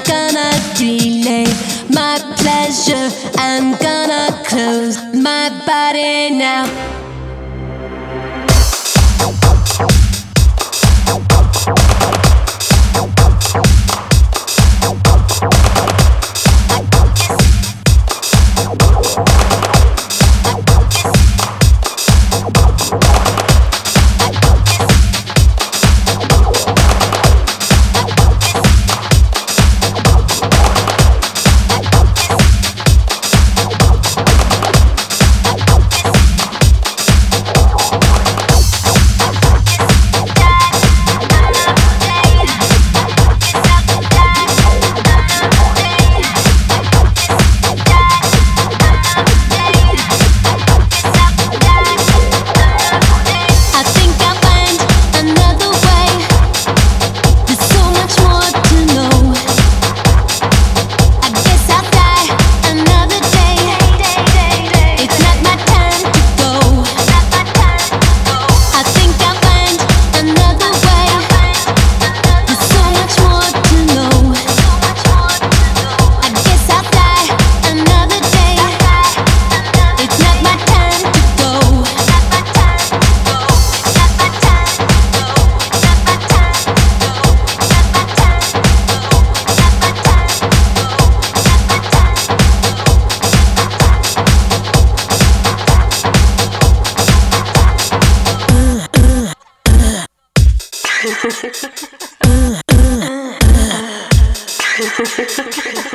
I'm gonna delay my pleasure. I'm gonna close my body now.